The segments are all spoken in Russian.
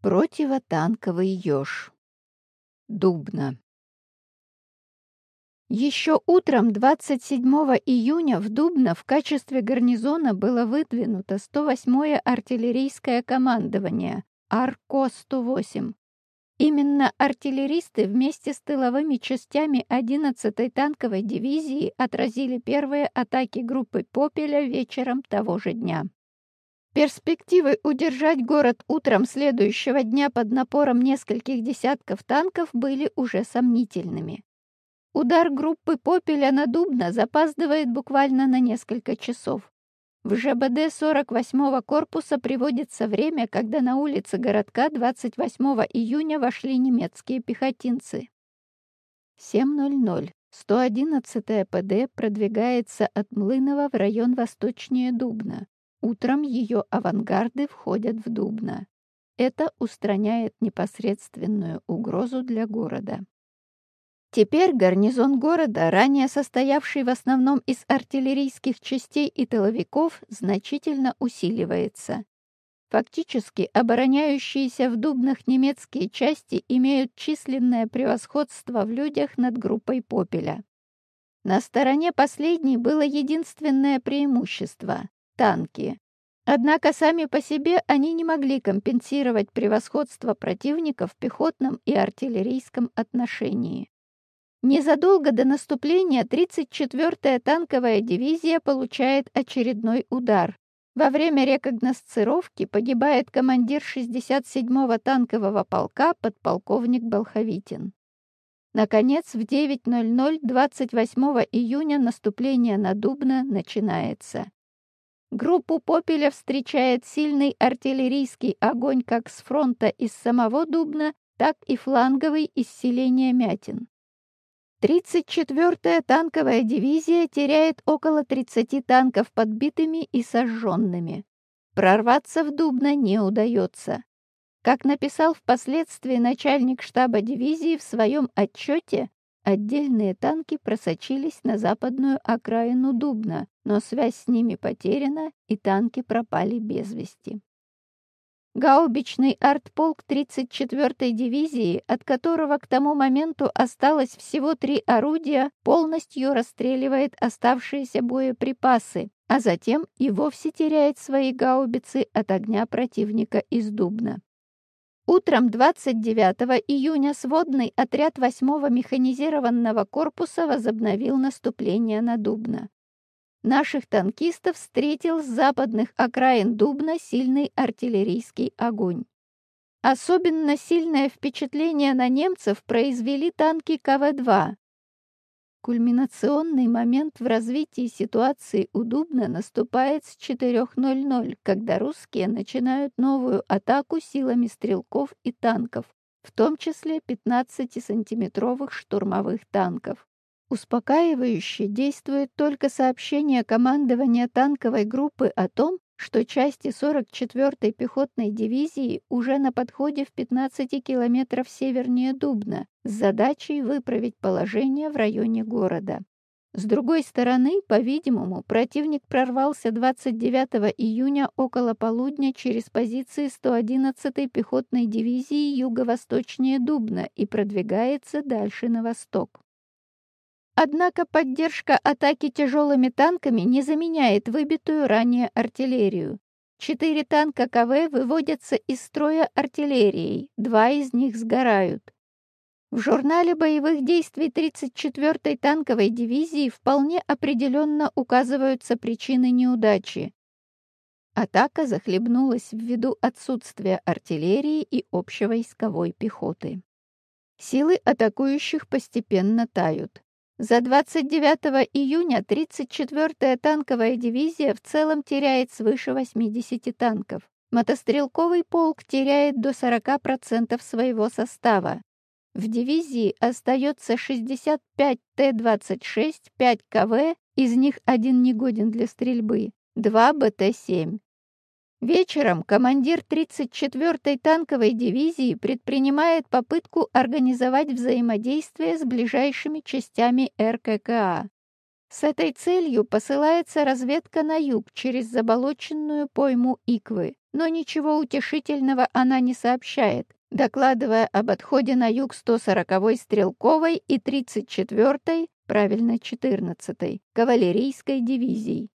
Противотанковый еж. Дубна. Еще утром 27 июня в Дубно в качестве гарнизона было выдвинуто 108-е артиллерийское командование АРКО-108. Именно артиллеристы вместе с тыловыми частями 11-й танковой дивизии отразили первые атаки группы «Попеля» вечером того же дня. Перспективы удержать город утром следующего дня под напором нескольких десятков танков были уже сомнительными. Удар группы «Попеля» на Дубно запаздывает буквально на несколько часов. В ЖБД 48-го корпуса приводится время, когда на улице городка 28 июня вошли немецкие пехотинцы. 7.00. 111-я ПД продвигается от Млынова в район восточнее Дубна. Утром ее авангарды входят в Дубно. Это устраняет непосредственную угрозу для города. Теперь гарнизон города, ранее состоявший в основном из артиллерийских частей и тыловиков, значительно усиливается. Фактически обороняющиеся в Дубнах немецкие части имеют численное превосходство в людях над группой Попеля. На стороне последней было единственное преимущество танки. Однако сами по себе они не могли компенсировать превосходство противника в пехотном и артиллерийском отношении. Незадолго до наступления 34-я танковая дивизия получает очередной удар. Во время рекогносцировки погибает командир 67-го танкового полка подполковник Болховитин. Наконец, в 9.00 28 июня наступление на Дубно начинается. Группу Попеля встречает сильный артиллерийский огонь как с фронта из самого Дубна, так и фланговый из селения Мятин. 34-я танковая дивизия теряет около 30 танков подбитыми и сожженными. Прорваться в Дубно не удается. Как написал впоследствии начальник штаба дивизии в своем отчете, Отдельные танки просочились на западную окраину Дубна, но связь с ними потеряна, и танки пропали без вести. Гаубичный артполк 34-й дивизии, от которого к тому моменту осталось всего три орудия, полностью расстреливает оставшиеся боеприпасы, а затем и вовсе теряет свои гаубицы от огня противника из Дубна. Утром 29 июня сводный отряд 8-го механизированного корпуса возобновил наступление на Дубно. Наших танкистов встретил с западных окраин Дубна сильный артиллерийский огонь. Особенно сильное впечатление на немцев произвели танки КВ-2, Кульминационный момент в развитии ситуации удобно наступает с 4.00, когда русские начинают новую атаку силами стрелков и танков, в том числе 15-сантиметровых штурмовых танков. Успокаивающе действует только сообщение командования танковой группы о том, что части 44-й пехотной дивизии уже на подходе в 15 километров севернее Дубна с задачей выправить положение в районе города. С другой стороны, по-видимому, противник прорвался 29 июня около полудня через позиции 111-й пехотной дивизии юго-восточнее Дубна и продвигается дальше на восток. Однако поддержка атаки тяжелыми танками не заменяет выбитую ранее артиллерию. Четыре танка КВ выводятся из строя артиллерией, два из них сгорают. В журнале боевых действий 34-й танковой дивизии вполне определенно указываются причины неудачи. Атака захлебнулась ввиду отсутствия артиллерии и общевойсковой пехоты. Силы атакующих постепенно тают. За 29 июня 34-я танковая дивизия в целом теряет свыше 80 танков. Мотострелковый полк теряет до 40% своего состава. В дивизии остается 65 Т-26, 5 КВ, из них один негоден для стрельбы, 2 БТ-7. Вечером командир 34-й танковой дивизии предпринимает попытку организовать взаимодействие с ближайшими частями РККА. С этой целью посылается разведка на юг через заболоченную пойму Иквы, но ничего утешительного она не сообщает, докладывая об отходе на юг 140-й стрелковой и 34-й, правильно 14-й, кавалерийской дивизий.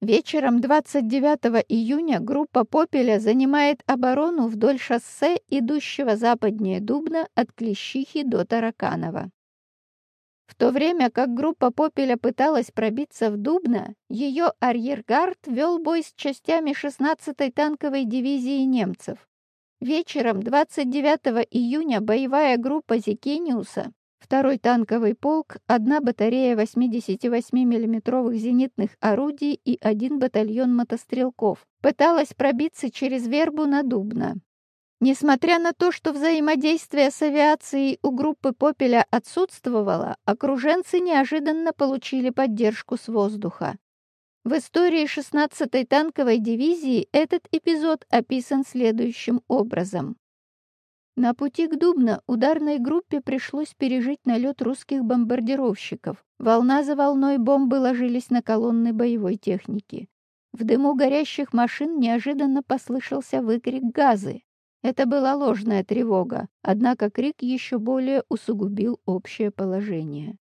Вечером 29 июня группа Попеля занимает оборону вдоль шоссе, идущего западнее Дубна от Клещихи до Тараканова. В то время как группа Попеля пыталась пробиться в Дубно, ее арьергард вел бой с частями 16-й танковой дивизии немцев. Вечером 29 июня боевая группа Зикениуса, второй танковый полк, одна батарея 88 миллиметровых зенитных орудий и один батальон мотострелков пыталась пробиться через Вербу на Дубно. Несмотря на то, что взаимодействие с авиацией у группы Попеля отсутствовало, окруженцы неожиданно получили поддержку с воздуха. В истории 16-й танковой дивизии этот эпизод описан следующим образом. На пути к Дубно ударной группе пришлось пережить налет русских бомбардировщиков. Волна за волной бомбы ложились на колонны боевой техники. В дыму горящих машин неожиданно послышался выкрик газы. Это была ложная тревога, однако крик еще более усугубил общее положение.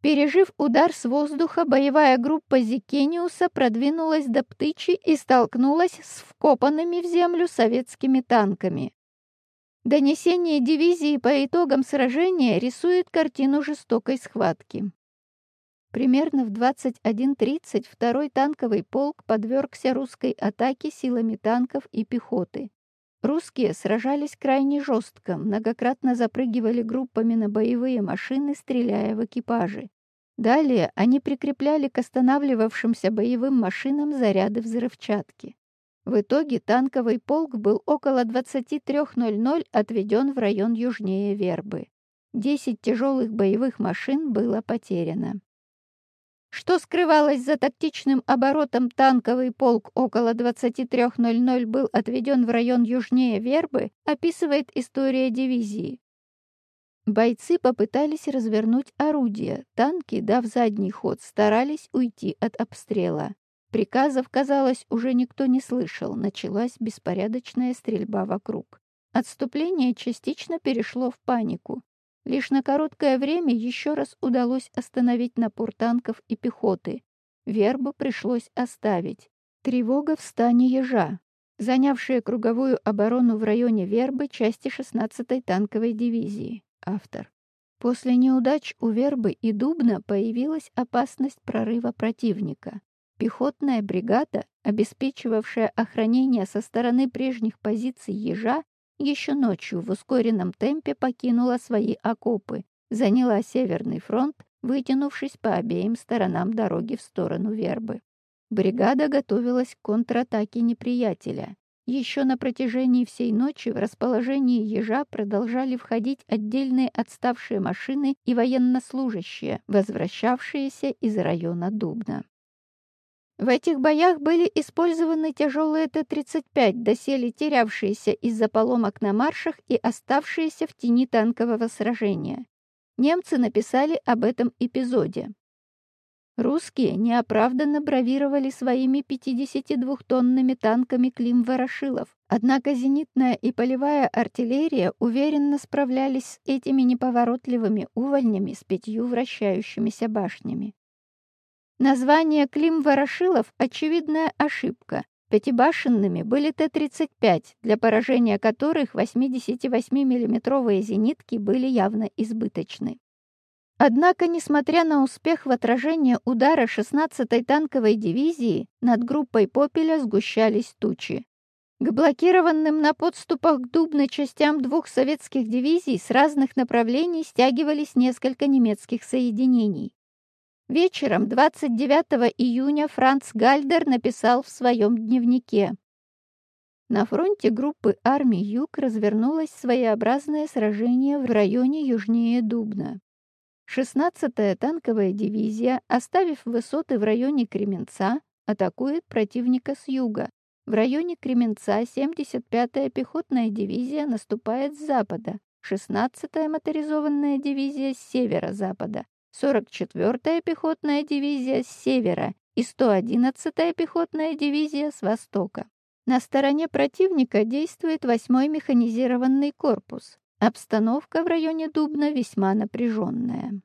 Пережив удар с воздуха, боевая группа Зикениуса продвинулась до Птычи и столкнулась с вкопанными в землю советскими танками. Донесение дивизии по итогам сражения рисует картину жестокой схватки. Примерно в 21.30 второй танковый полк подвергся русской атаке силами танков и пехоты. Русские сражались крайне жестко, многократно запрыгивали группами на боевые машины, стреляя в экипажи. Далее они прикрепляли к останавливавшимся боевым машинам заряды взрывчатки. В итоге танковый полк был около 23.00 отведен в район южнее Вербы. Десять тяжелых боевых машин было потеряно. Что скрывалось за тактичным оборотом танковый полк около 23.00 был отведен в район южнее Вербы, описывает история дивизии. Бойцы попытались развернуть орудия, танки, дав задний ход, старались уйти от обстрела. Приказов, казалось, уже никто не слышал, началась беспорядочная стрельба вокруг. Отступление частично перешло в панику. Лишь на короткое время еще раз удалось остановить напор танков и пехоты. Вербу пришлось оставить. Тревога в стане ежа, занявшие круговую оборону в районе Вербы части 16-й танковой дивизии. Автор. После неудач у Вербы и Дубна появилась опасность прорыва противника. Пехотная бригада, обеспечивавшая охранение со стороны прежних позиций ежа, еще ночью в ускоренном темпе покинула свои окопы, заняла Северный фронт, вытянувшись по обеим сторонам дороги в сторону Вербы. Бригада готовилась к контратаке неприятеля. Еще на протяжении всей ночи в расположении ежа продолжали входить отдельные отставшие машины и военнослужащие, возвращавшиеся из района Дубна. В этих боях были использованы тяжелые Т-35, доселе терявшиеся из-за поломок на маршах и оставшиеся в тени танкового сражения. Немцы написали об этом эпизоде. Русские неоправданно бравировали своими 52-тонными танками Клим-Ворошилов, однако зенитная и полевая артиллерия уверенно справлялись с этими неповоротливыми увольнями с пятью вращающимися башнями. Название Клим-Ворошилов – очевидная ошибка. Пятибашенными были Т-35, для поражения которых 88 миллиметровые зенитки были явно избыточны. Однако, несмотря на успех в отражении удара 16-й танковой дивизии, над группой Попеля сгущались тучи. К блокированным на подступах к Дубно частям двух советских дивизий с разных направлений стягивались несколько немецких соединений. Вечером 29 июня Франц Гальдер написал в своем дневнике. На фронте группы армий Юг развернулось своеобразное сражение в районе южнее Дубна. 16-я танковая дивизия, оставив высоты в районе Кременца, атакует противника с юга. В районе Кременца 75-я пехотная дивизия наступает с запада, 16-я моторизованная дивизия с северо-запада, 44-я пехотная дивизия с севера и 111-я пехотная дивизия с востока. На стороне противника действует 8-й механизированный корпус. Обстановка в районе Дубна весьма напряженная.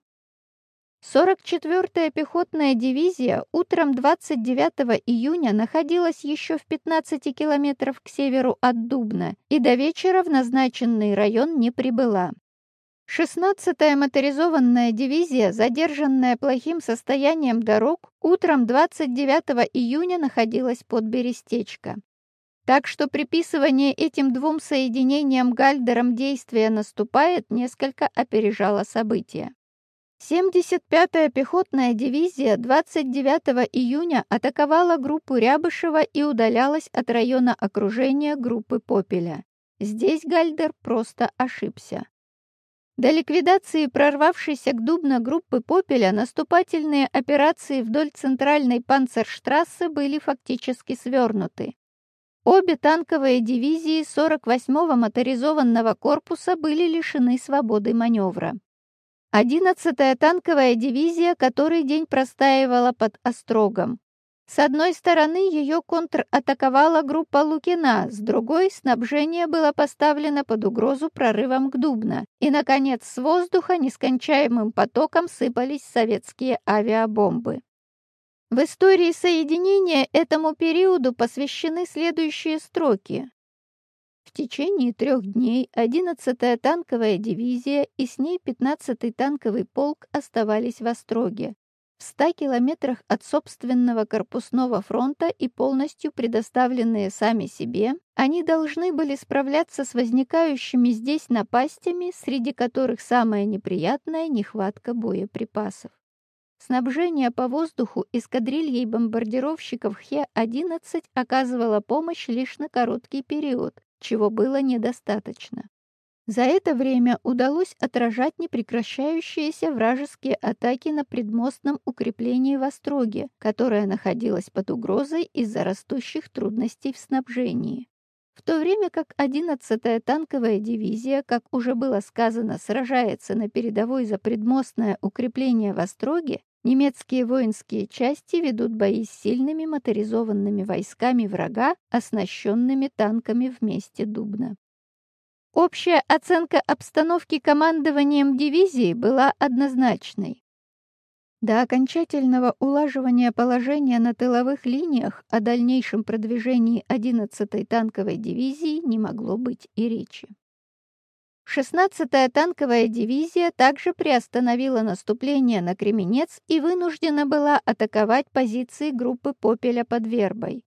44-я пехотная дивизия утром 29 июня находилась еще в 15 километров к северу от Дубна и до вечера в назначенный район не прибыла. 16-я моторизованная дивизия, задержанная плохим состоянием дорог, утром 29 июня находилась под Берестечко. Так что приписывание этим двум соединениям Гальдером действия наступает несколько опережало события. 75-я пехотная дивизия 29 июня атаковала группу Рябышева и удалялась от района окружения группы Попеля. Здесь Гальдер просто ошибся. До ликвидации прорвавшейся к Дубно группы Попеля наступательные операции вдоль центральной панцерштрассы были фактически свернуты. Обе танковые дивизии 48-го моторизованного корпуса были лишены свободы маневра. 11-я танковая дивизия который день простаивала под Острогом. С одной стороны ее контратаковала группа Лукина, с другой снабжение было поставлено под угрозу прорывом к Дубно, и, наконец, с воздуха нескончаемым потоком сыпались советские авиабомбы. В истории соединения этому периоду посвящены следующие строки. В течение трех дней 11-я танковая дивизия и с ней 15-й танковый полк оставались в Остроге, в 100 километрах от собственного корпусного фронта и полностью предоставленные сами себе, они должны были справляться с возникающими здесь напастями, среди которых самое неприятное – нехватка боеприпасов. Снабжение по воздуху эскадрильей бомбардировщиков Хе-11 оказывало помощь лишь на короткий период, чего было недостаточно. За это время удалось отражать непрекращающиеся вражеские атаки на предмостном укреплении в Остроге, которое находилось под угрозой из-за растущих трудностей в снабжении. В то время как 11-я танковая дивизия, как уже было сказано, сражается на передовой за предмостное укрепление в Остроге, немецкие воинские части ведут бои с сильными моторизованными войсками врага, оснащенными танками вместе Дубна. Общая оценка обстановки командованием дивизии была однозначной. До окончательного улаживания положения на тыловых линиях о дальнейшем продвижении 11-й танковой дивизии не могло быть и речи. 16-я танковая дивизия также приостановила наступление на Кременец и вынуждена была атаковать позиции группы Попеля под Вербой.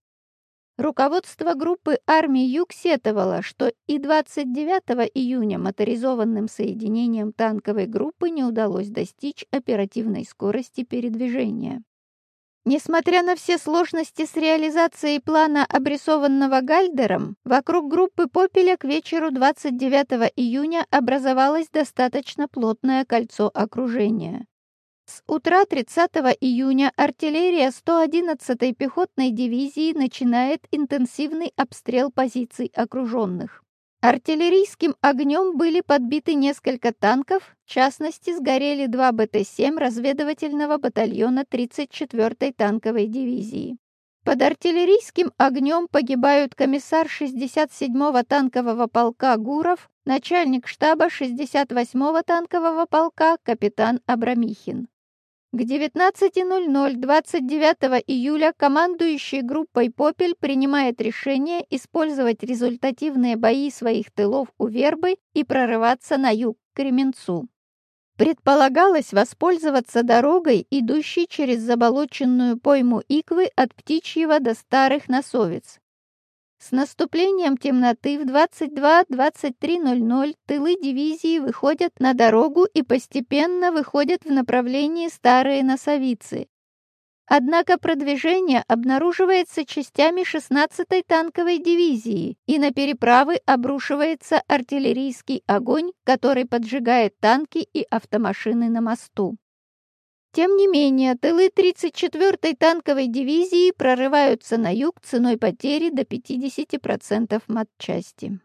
Руководство группы армии Юг сетовало, что и 29 июня моторизованным соединением танковой группы не удалось достичь оперативной скорости передвижения. Несмотря на все сложности с реализацией плана, обрисованного Гальдером, вокруг группы Попеля к вечеру 29 июня образовалось достаточно плотное кольцо окружения. С утра 30 июня артиллерия 111-й пехотной дивизии начинает интенсивный обстрел позиций окруженных. Артиллерийским огнем были подбиты несколько танков, в частности, сгорели два БТ-7 разведывательного батальона 34-й танковой дивизии. Под артиллерийским огнем погибают комиссар 67-го танкового полка Гуров, начальник штаба 68-го танкового полка капитан Абрамихин. К 19.00 29 июля командующий группой «Попель» принимает решение использовать результативные бои своих тылов у Вербы и прорываться на юг к Кременцу. Предполагалось воспользоваться дорогой, идущей через заболоченную пойму Иквы от Птичьего до Старых Носовец. С наступлением темноты в 22-23.00 тылы дивизии выходят на дорогу и постепенно выходят в направлении Старые Носовицы. Однако продвижение обнаруживается частями 16-й танковой дивизии, и на переправы обрушивается артиллерийский огонь, который поджигает танки и автомашины на мосту. Тем не менее, тылы 34-й танковой дивизии прорываются на юг ценой потери до 50% матчасти.